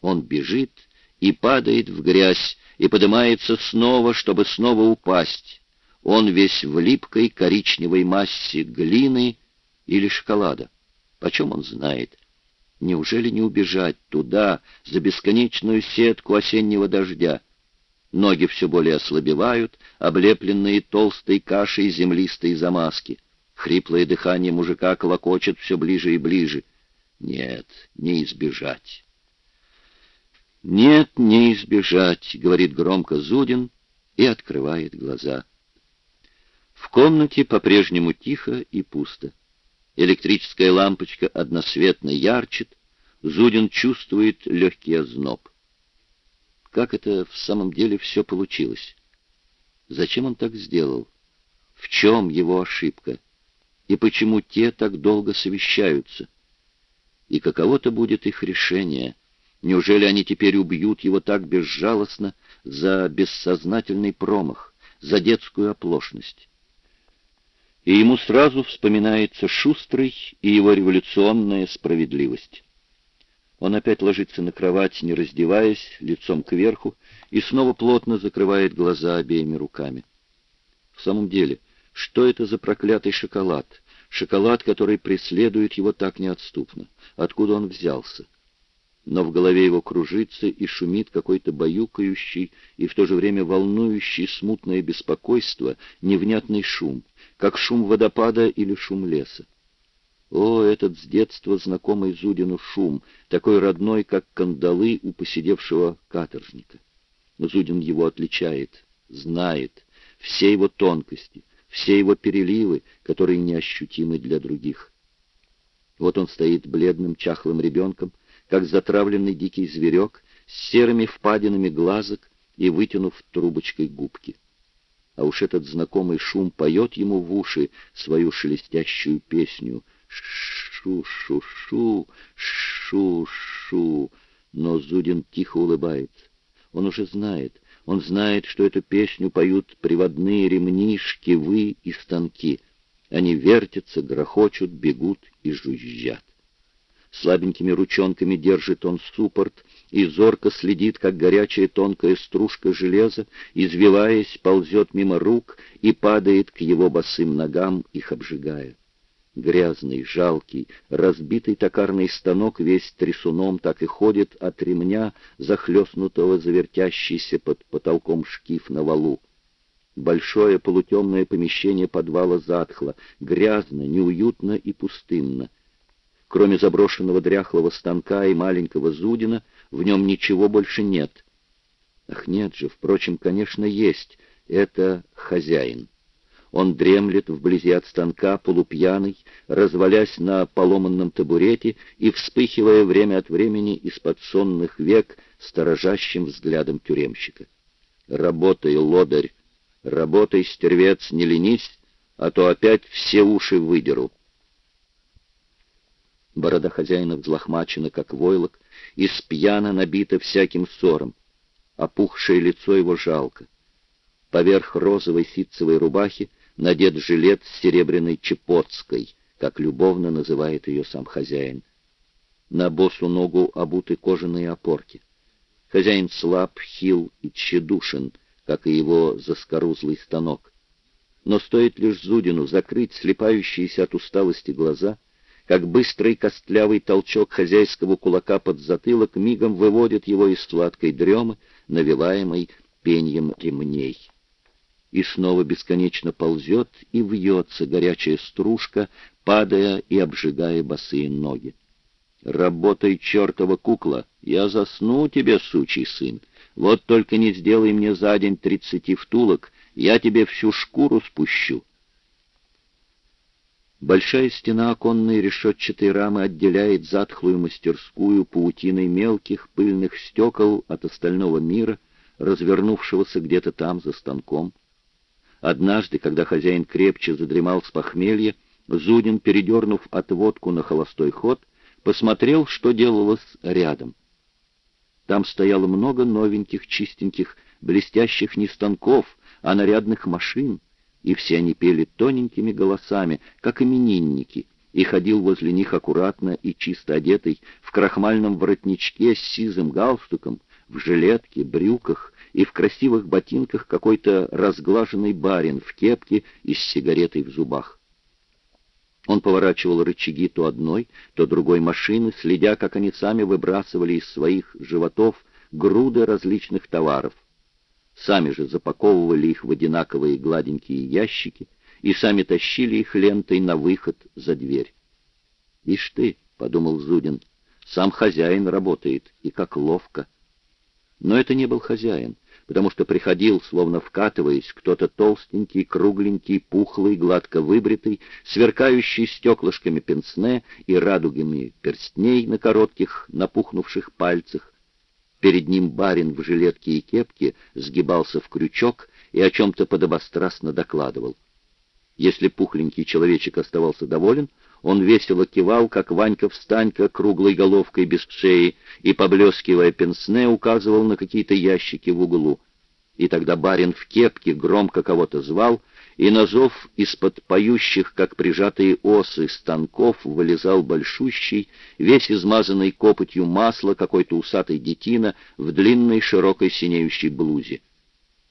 Он бежит и падает в грязь, и поднимается снова, чтобы снова упасть. Он весь в липкой коричневой массе глины или шоколада. Почем он знает? Неужели не убежать туда, за бесконечную сетку осеннего дождя? Ноги все более ослабевают, облепленные толстой кашей землистой замазки. Хриплое дыхание мужика колокочет все ближе и ближе. Нет, не избежать. «Нет, не избежать», — говорит громко Зудин и открывает глаза. В комнате по-прежнему тихо и пусто. Электрическая лампочка односветно ярчит, Зудин чувствует легкий озноб. Как это в самом деле все получилось? Зачем он так сделал? В чем его ошибка? И почему те так долго совещаются? И каково-то будет их решение? Неужели они теперь убьют его так безжалостно за бессознательный промах, за детскую оплошность? И ему сразу вспоминается Шустрый и его революционная справедливость. Он опять ложится на кровать, не раздеваясь, лицом кверху, и снова плотно закрывает глаза обеими руками. В самом деле, что это за проклятый шоколад? Шоколад, который преследует его так неотступно. Откуда он взялся? Но в голове его кружится и шумит какой-то баюкающий и в то же время волнующий смутное беспокойство, невнятный шум, как шум водопада или шум леса. О, этот с детства знакомый Зудину шум, такой родной, как кандалы у посидевшего каторжника. Зудин его отличает, знает, все его тонкости, все его переливы, которые неощутимы для других. Вот он стоит бледным, чахлым ребенком, как затравленный дикий зверек, с серыми впадинами глазок и вытянув трубочкой губки. А уж этот знакомый шум поет ему в уши свою шелестящую песню — Шу-шу-шу, шу-шу. Но Зудин тихо улыбается. Он уже знает. Он знает, что эту песню поют приводные ремни, шкивы и станки. Они вертятся, грохочут, бегут и жужжат. Слабенькими ручонками держит он суппорт и зорко следит, как горячая тонкая стружка железа, извиваясь, ползет мимо рук и падает к его босым ногам, их обжигая. Грязный, жалкий, разбитый токарный станок весь трясуном так и ходит от ремня, захлестнутого завертящийся под потолком шкив на валу. Большое полутемное помещение подвала затхло, грязно, неуютно и пустынно. Кроме заброшенного дряхлого станка и маленького Зудина, в нем ничего больше нет. Ах, нет же, впрочем, конечно, есть. Это хозяин. Он дремлет вблизи от станка, полупьяный, развалясь на поломанном табурете и вспыхивая время от времени из-под сонных век сторожащим взглядом тюремщика. «Работай, лодырь! Работай, стервец, не ленись, а то опять все уши выдеру!» Борода хозяина взлохмачена, как войлок, и спьяно набита всяким ссором. Опухшее лицо его жалко. Поверх розовой ситцевой рубахи надет жилет с серебряной чепотской, как любовно называет ее сам хозяин. На босу ногу обуты кожаные опорки. Хозяин слаб, хил и тщедушен, как и его заскорузлый станок. Но стоит лишь Зудину закрыть слепающиеся от усталости глаза, как быстрый костлявый толчок хозяйского кулака под затылок мигом выводит его из сладкой дремы, навиваемой пеньем ремней и снова бесконечно ползет и вьется горячая стружка, падая и обжигая босые ноги. «Работай, чертова кукла! Я засну тебе, сучий сын! Вот только не сделай мне за день тридцати втулок, я тебе всю шкуру спущу!» Большая стена оконной решетчатой рамы отделяет затхлую мастерскую паутиной мелких пыльных стекол от остального мира, развернувшегося где-то там за станком. Однажды, когда хозяин крепче задремал с похмелья, Зудин, передернув отводку на холостой ход, посмотрел, что делалось рядом. Там стояло много новеньких, чистеньких, блестящих не станков, а нарядных машин, и все они пели тоненькими голосами, как именинники, и ходил возле них аккуратно и чисто одетый, в крахмальном воротничке с сизым галстуком, в жилетке, брюках и в красивых ботинках какой-то разглаженный барин в кепке и с сигаретой в зубах. Он поворачивал рычаги то одной, то другой машины, следя, как они сами выбрасывали из своих животов груды различных товаров. Сами же запаковывали их в одинаковые гладенькие ящики и сами тащили их лентой на выход за дверь. «Ишь ты», — подумал Зудин, — «сам хозяин работает, и как ловко». Но это не был хозяин потому что приходил, словно вкатываясь, кто-то толстенький, кругленький, пухлый, гладко выбритый, сверкающий стеклышками пенсне и радугами перстней на коротких, напухнувших пальцах. Перед ним барин в жилетке и кепке сгибался в крючок и о чем-то подобострастно докладывал. Если пухленький человечек оставался доволен, он весело кивал, как Ванька-встанька, круглой головкой без шеи, и, поблескивая пенсне, указывал на какие-то ящики в углу. И тогда барин в кепке громко кого-то звал, и на зов из-под поющих, как прижатые осы, станков вылезал большущий, весь измазанный копотью масла какой-то усатый детина в длинной широкой синеющей блузе.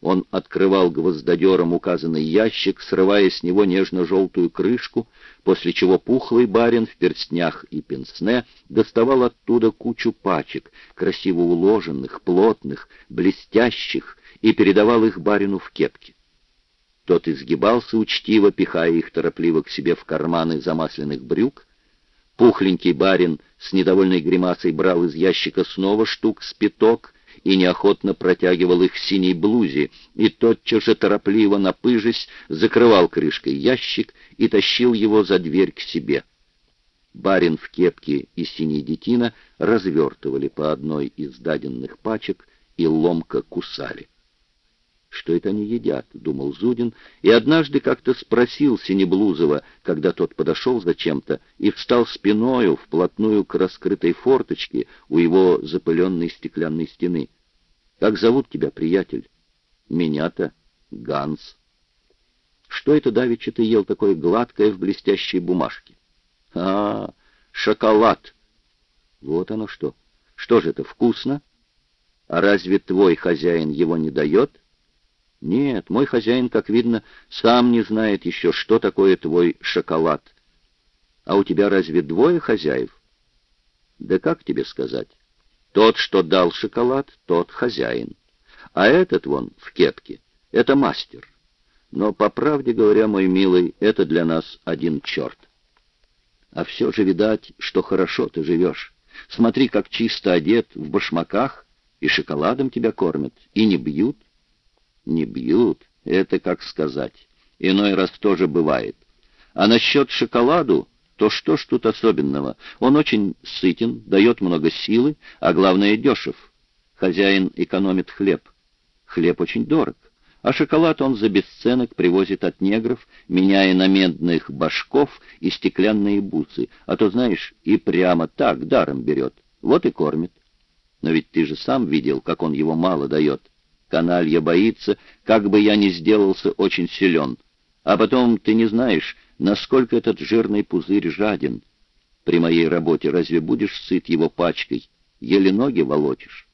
Он открывал гвоздодером указанный ящик, срывая с него нежно-желтую крышку, после чего пухлый барин в перстнях и пенсне доставал оттуда кучу пачек, красиво уложенных, плотных, блестящих, и передавал их барину в кепке. Тот изгибался учтиво, пихая их торопливо к себе в карманы замасленных брюк. Пухленький барин с недовольной гримасой брал из ящика снова штук с пяток — и неохотно протягивал их синей блузе, и тотчас же торопливо, напыжись, закрывал крышкой ящик и тащил его за дверь к себе. Барин в кепке и синий детина развертывали по одной из даденных пачек и ломко кусали. Что это они едят, — думал Зудин, и однажды как-то спросил Синеблузова, когда тот подошел зачем-то и встал спиною вплотную к раскрытой форточке у его запыленной стеклянной стены. «Как зовут тебя, приятель?» «Меня-то Ганс». «Что это давеча ты ел такое гладкое в блестящей бумажке?» «А, шоколад!» «Вот оно что! Что же это, вкусно? А разве твой хозяин его не дает?» Нет, мой хозяин, как видно, сам не знает еще, что такое твой шоколад. А у тебя разве двое хозяев? Да как тебе сказать? Тот, что дал шоколад, тот хозяин. А этот вон в кепке — это мастер. Но, по правде говоря, мой милый, это для нас один черт. А все же, видать, что хорошо ты живешь. Смотри, как чисто одет, в башмаках, и шоколадом тебя кормят, и не бьют. Не бьют, это как сказать. Иной раз тоже бывает. А насчет шоколаду, то что ж тут особенного? Он очень сытен, дает много силы, а главное дешев. Хозяин экономит хлеб. Хлеб очень дорог. А шоколад он за бесценок привозит от негров, меняя на медных башков и стеклянные бусы, а то, знаешь, и прямо так даром берет. Вот и кормит. Но ведь ты же сам видел, как он его мало дает. Каналья боится, как бы я ни сделался очень силен. А потом ты не знаешь, насколько этот жирный пузырь жаден. При моей работе разве будешь сыт его пачкой? Еле ноги волочишь.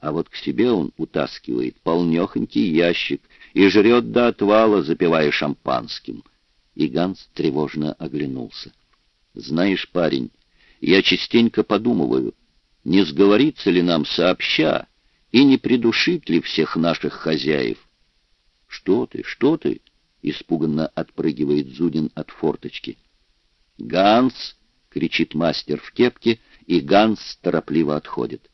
А вот к себе он утаскивает полнехонький ящик и жрет до отвала, запивая шампанским. И Ганс тревожно оглянулся. «Знаешь, парень, я частенько подумываю, не сговориться ли нам сообща, и не придушить ли всех наших хозяев? Что ты, что ты? Испуганно отпрыгивает Зудин от форточки. Ганс! кричит мастер в кепке, и Ганс торопливо отходит.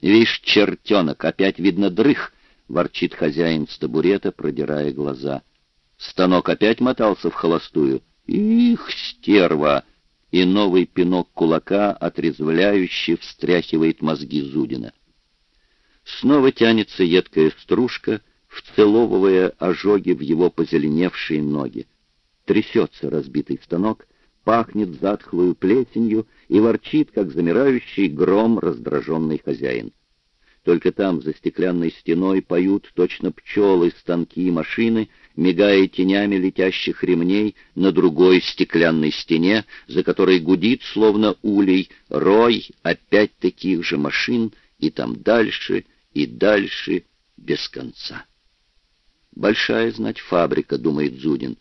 «Вишь, чертенок, опять видно дрых!» — ворчит хозяин с табурета, продирая глаза. Станок опять мотался в холостую. «Их, стерва!» И новый пинок кулака отрезвляюще встряхивает мозги Зудина. Снова тянется едкая стружка, вцеловывая ожоги в его позеленевшие ноги. Трясется разбитый станок, пахнет затхлую плесенью и ворчит, как замирающий гром раздраженный хозяин. Только там, за стеклянной стеной, поют точно пчелы, станки и машины, мигая тенями летящих ремней на другой стеклянной стене, за которой гудит, словно улей, рой опять таких же машин, и там дальше, и дальше, без конца. Большая, знать, фабрика, думает Зудин.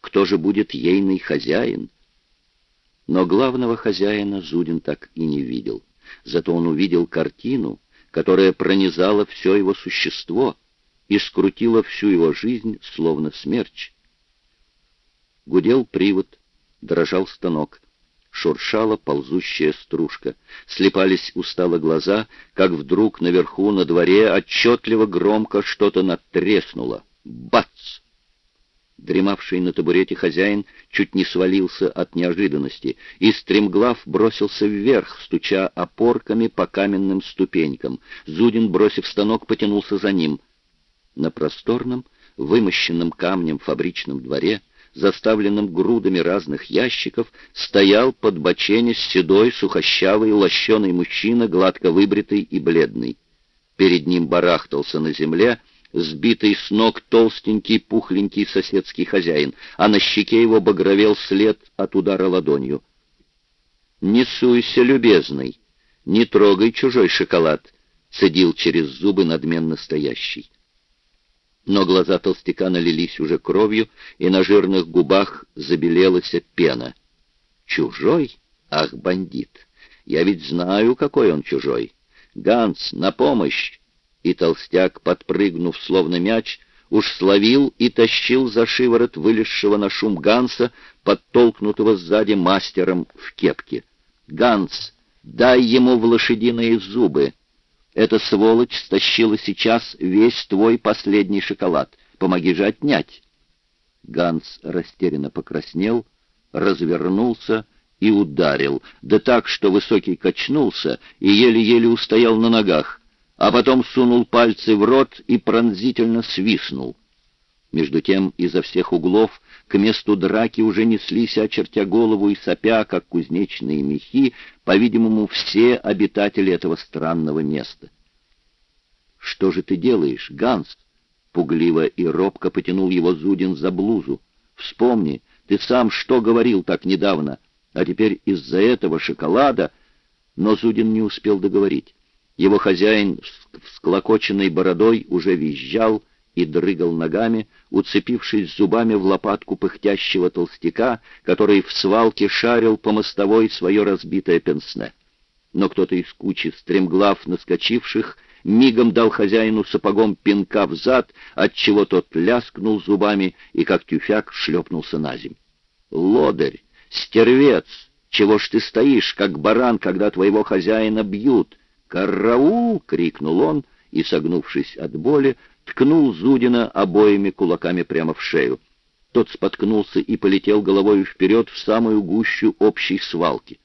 Кто же будет ейный хозяин? Но главного хозяина Зудин так и не видел. Зато он увидел картину, которая пронизала все его существо и скрутила всю его жизнь, словно смерч. Гудел привод, дрожал станок, шуршала ползущая стружка, слепались устало глаза, как вдруг наверху на дворе отчетливо громко что-то натреснуло. Бац! Дремавший на табурете хозяин чуть не свалился от неожиданности, и стремглав бросился вверх, стуча опорками по каменным ступенькам. Зудин, бросив станок, потянулся за ним. На просторном, вымощенном камнем фабричном дворе, заставленном грудами разных ящиков, стоял под бочене седой, сухощавый, лощеный мужчина, гладко выбритый и бледный. Перед ним барахтался на земле сбитый с ног толстенький, пухленький соседский хозяин, а на щеке его багровел след от удара ладонью. «Не суйся, любезный, не трогай чужой шоколад», — цедил через зубы надменно стоящий. Но глаза толстяка налились уже кровью, и на жирных губах забелелась пена. «Чужой? Ах, бандит! Я ведь знаю, какой он чужой! Ганс, на помощь!» и толстяк, подпрыгнув словно мяч, уж словил и тащил за шиворот вылезшего на шум Ганса, подтолкнутого сзади мастером в кепке. «Ганс, дай ему в лошадиные зубы! Эта сволочь стащила сейчас весь твой последний шоколад. Помоги же отнять!» Ганс растерянно покраснел, развернулся и ударил, да так, что Высокий качнулся и еле-еле устоял на ногах а потом сунул пальцы в рот и пронзительно свистнул. Между тем изо всех углов к месту драки уже неслись, очертя голову и сопя, как кузнечные мехи, по-видимому, все обитатели этого странного места. «Что же ты делаешь, Ганс?» Пугливо и робко потянул его Зудин за блузу. «Вспомни, ты сам что говорил так недавно, а теперь из-за этого шоколада...» Но Зудин не успел договорить. Его хозяин с склокоченной бородой уже визжал и дрыгал ногами, уцепившись зубами в лопатку пыхтящего толстяка, который в свалке шарил по мостовой свое разбитое пенсне. Но кто-то из кучи стремглав наскочивших мигом дал хозяину сапогом пинка в зад, отчего тот ляскнул зубами и, как тюфяк, шлепнулся на земь. «Лодырь! Стервец! Чего ж ты стоишь, как баран, когда твоего хозяина бьют?» «Караул!» — крикнул он и, согнувшись от боли, ткнул Зудина обоими кулаками прямо в шею. Тот споткнулся и полетел головой вперед в самую гущу общей свалки.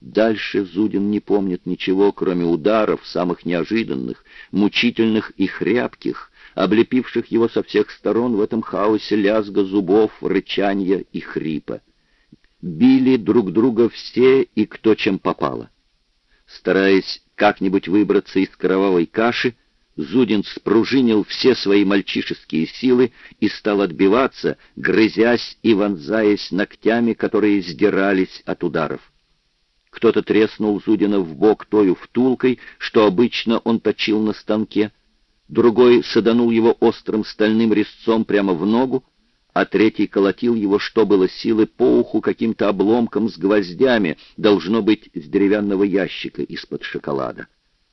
Дальше Зудин не помнит ничего, кроме ударов, самых неожиданных, мучительных и хряпких, облепивших его со всех сторон в этом хаосе лязга зубов, рычания и хрипа. Били друг друга все и кто чем попало. Стараясь как-нибудь выбраться из кровавой каши, Зудин спружинил все свои мальчишеские силы и стал отбиваться, грызясь и вонзаясь ногтями, которые сдирались от ударов. Кто-то треснул Зудина в бок тою втулкой, что обычно он точил на станке, другой саданул его острым стальным резцом прямо в ногу, а третий колотил его, что было силы, по уху каким-то обломком с гвоздями, должно быть, с деревянного ящика из-под шоколада.